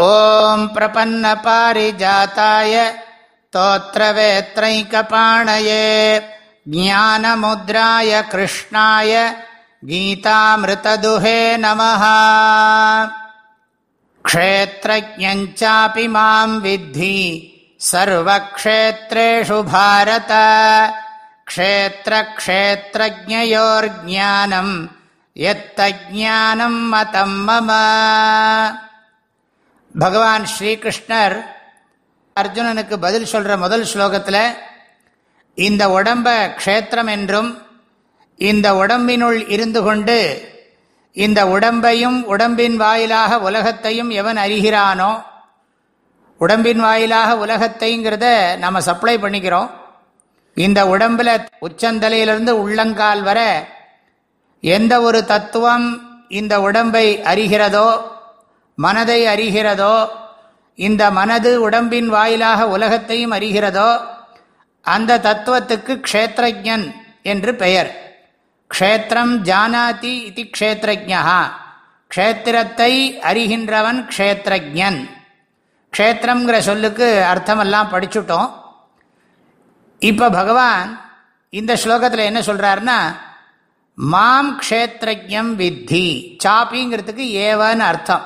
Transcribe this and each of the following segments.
ॐ प्रपन्नपारिजाताय तोत्रवेत्रैकपाणये ज्ञानमुद्राय कृष्णाय गीतामृतदुहे नमः क्षेत्रज्ञञ्चापि माम् विद्धि सर्वक्षेत्रेषु भारत क्षेत्रक्षेत्रज्ञयोर्ज्ञानम् यत्तज्ञानम् मतम् मम பகவான் ஸ்ரீகிருஷ்ணர் அர்ஜுனனுக்கு பதில் சொல்கிற முதல் ஸ்லோகத்தில் இந்த உடம்ப க்ஷேத்திரம் என்றும் இந்த உடம்பினுள் இருந்து கொண்டு இந்த உடம்பையும் உடம்பின் வாயிலாக உலகத்தையும் எவன் அறிகிறானோ உடம்பின் வாயிலாக உலகத்தைங்கிறத நம்ம சப்ளை பண்ணிக்கிறோம். இந்த உடம்பில் உச்சந்தலையிலிருந்து உள்ளங்கால் வர எந்த ஒரு தத்துவம் இந்த உடம்பை அறிகிறதோ மனதை அறிகிறதோ? இந்த மனது உடம்பின் வாயிலாக உலகத்தையும் அறிகிறதோ? அந்த தத்துவத்துக்கு க்ஷேத்திரஜன் என்று பெயர். க்ஷேத்திரம் ஜானாதி இது க்ஷேத்திரஜா க்ஷேத்திரத்தை அறிகின்றவன் க்ஷேத்திரஜன். க்ஷேத்திரங்கிற சொல்லுக்கு அர்த்தமெல்லாம் படிச்சுட்டோம். இப்போ பகவான் இந்த ஸ்லோகத்தில் என்ன சொல்கிறாருன்னா மாம் க்ஷேத்திரஜம் வித்தி. சாப்பிங்கிறதுக்கு ஏவன்னு அர்த்தம்.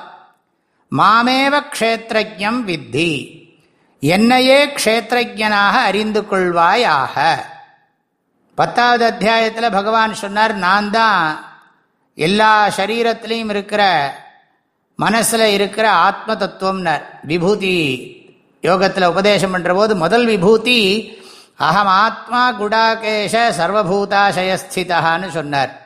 மாமேவ க்ஷேத்திரஜம் வித்தி. என்னையே க்ஷேத்திரஜனாக அறிந்து கொள்வாயாக. பத்தாவது அத்தியாயத்தில் பகவான் சொன்னார் நான் தான் எல்லா சரீரத்திலையும் இருக்கிற மனசில் இருக்கிற ஆத்ம தத்துவம்னர். விபூதி யோகத்தில் உபதேசம் பண்ணுற போது முதல் விபூதி அகம் ஆத்மா குடாகேஷ சர்வபூதாசயஸ்திதான்னு சொன்னார்.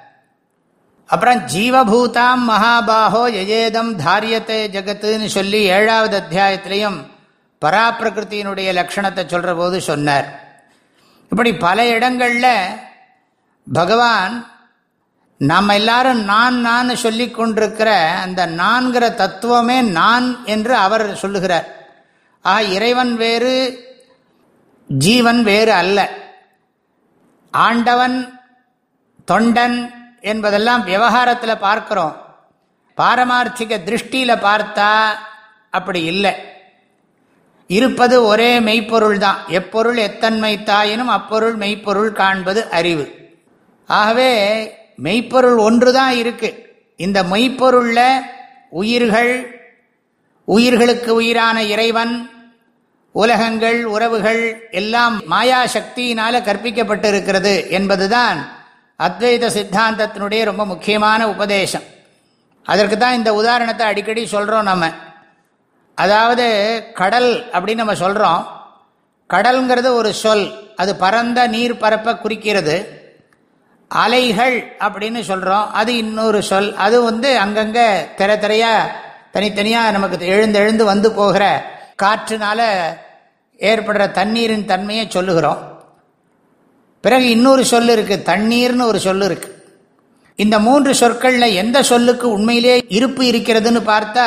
அப்புறம் ஜீவபூதாம் மகாபாகோ எஜேதம் தாரியத்தை ஜகத்துன்னு சொல்லி ஏழாவது அத்தியாயத்திலையும் பராப்பிரகிருத்தியினுடைய லட்சணத்தை சொல்கிற போது சொன்னார். இப்படி பல இடங்களில் பகவான் நாம் எல்லாரும் நான் நான் சொல்லி கொண்டிருக்கிற அந்த நான்கிற தத்துவமே நான் என்று அவர் சொல்லுகிறார். ஆ இறைவன் வேறு ஜீவன் வேறு அல்ல. ஆண்டவன் தொண்டன் என்பதெல்லாம் விவகாரத்தில் பார்க்குறோம். பாரமார்த்திக திருஷ்டியில் பார்த்தா அப்படி இல்லை. இருப்பது ஒரே மெய்ப்பொருள் தான். எப்பொருள் எத்தன்மை தாயினும் அப்பொருள் மெய்ப்பொருள் காண்பது அறிவு. ஆகவே மெய்ப்பொருள் ஒன்று தான் இருக்குது இந்த மெய்ப்பொருளில் உயிர்கள் உயிர்களுக்கு உயிரான இறைவன் உலகங்கள் உறவுகள் எல்லாம் மாயா சக்தியினால கற்பிக்கப்பட்டிருக்கிறது என்பதுதான் அத்வைத சித்தாந்தத்தினுடைய ரொம்ப முக்கியமான உபதேசம். அதற்கு தான் இந்த உதாரணத்தை அடிக்கடி சொல்கிறோம் நம்ம. அதாவது கடல் அப்படின்னு நம்ம சொல்கிறோம் கடல்ங்கிறது ஒரு சொல். அது பரந்த நீர் பரப்பை குறிக்கிறது. அலைகள் அப்படின்னு சொல்கிறோம் அது இன்னொரு சொல். அது வந்து அங்கங்கே திற திரையாக தனித்தனியாக நமக்கு எழுந்து எழுந்து வந்து போகிற காற்றுனால ஏற்படுற தண்ணீரின் தன்மையை சொல்லுகிறோம். பிறகு இன்னொரு சொல் இருக்கு தண்ணீர்னு ஒரு சொல் இருக்கு. இந்த மூன்று சொற்கள்ல எந்த சொல்லுக்கு உண்மையிலே இருப்பு இருக்கிறதுன்னு பார்த்தா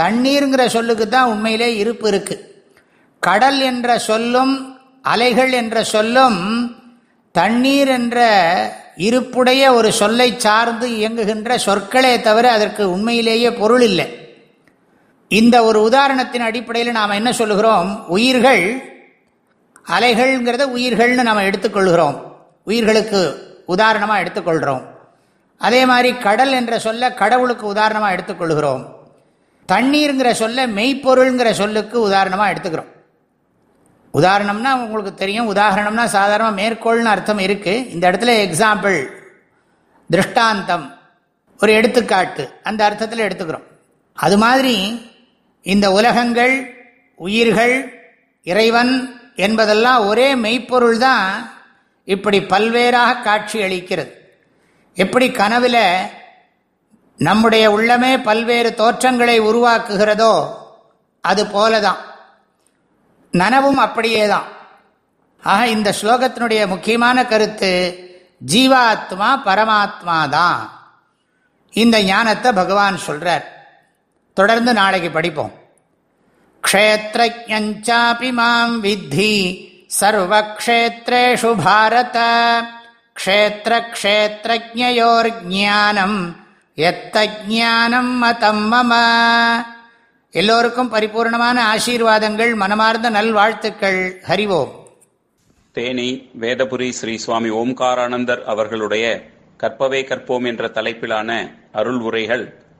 தண்ணீருங்கிற சொல்லுக்கு தான் உண்மையிலே இருப்பு இருக்கு. கடல் என்ற சொல்லும் அலைகள் என்ற சொல்லும் தண்ணீர் என்ற இருப்புடைய ஒரு சொல்லை சார்ந்து இயங்குகின்ற சொற்களே தவிர அதற்கு உண்மையிலேயே பொருள் இல்லை. இந்த ஒரு உதாரணத்தின் அடிப்படையில் நாம் என்ன சொல்லுகிறோம்? உயிர்கள் அலைகள்ங்கிறத உயிர்கள்னு நம்ம எடுத்துக்கொள்கிறோம். உயிர்களுக்கு உதாரணமாக எடுத்துக்கொள்கிறோம். அதே மாதிரி கடல் என்ற சொல்ல கடவுளுக்கு உதாரணமாக எடுத்துக்கொள்கிறோம். தண்ணீருங்கிற சொல்ல மெய்ப்பொருள்ங்கிற சொல்லுக்கு உதாரணமாக எடுத்துக்கிறோம். உதாரணம்னா உங்களுக்கு தெரியும். உதாரணம்னா சாதாரணமாக மேற்கோள்னு அர்த்தம் இருக்குது இந்த இடத்துல எக்ஸாம்பிள் திருஷ்டாந்தம் ஒரு எடுத்துக்காட்டு. அந்த அர்த்தத்தில் எடுத்துக்கிறோம். அது மாதிரி இந்த உலகங்கள் உயிர்கள் இறைவன் என்பதெல்லாம் ஒரே மெய்ப்பொருள் தான் இப்படி பல்வேறாக காட்சி அளிக்கிறது எப்படி கனவில் நம்முடைய உள்ளமே பல்வேறு தோற்றங்களை உருவாக்குகிறதோ அது போல தான் நனவும் அப்படியே தான் ஆக இந்த ஸ்லோகத்தினுடைய முக்கியமான கருத்து ஜீவாத்மா பரமாத்மா தான் இந்த ஞானத்தை பகவான் சொல்கிறார் தொடர்ந்து நாளைக்கு படிப்போம். க்ஷேத்திரஜாபி மாம் வித்தி. சர்வக்ஷேத்ரேஷு பாரத. க்ஷேத்திரக்ஷேத்திரஜோர் ஜானம் எத்த மதம் மம. எல்லோருக்கும் பரிபூர்ணமான ஆசீர்வாதங்கள் மனமார்ந்த நல்வாழ்த்துக்கள். ஹரிவோம் தேனி வேதபுரி ஸ்ரீ சுவாமி ஓம்காரானந்தர் அவர்களுடைய கற்பவே கற்போம் என்ற தலைப்பிலான அருள் உரைகள்